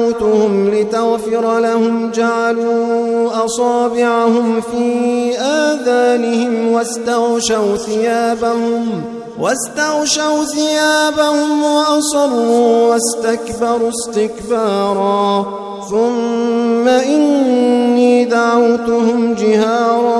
كلما دعوتهم لتغفر لهم جعلوا أصابعهم في آذانهم واستغشوا ثيابهم واستغشوا ثيابهم وأصروا واستكبروا استكبارا. ثم إني دعوتهم جهارا.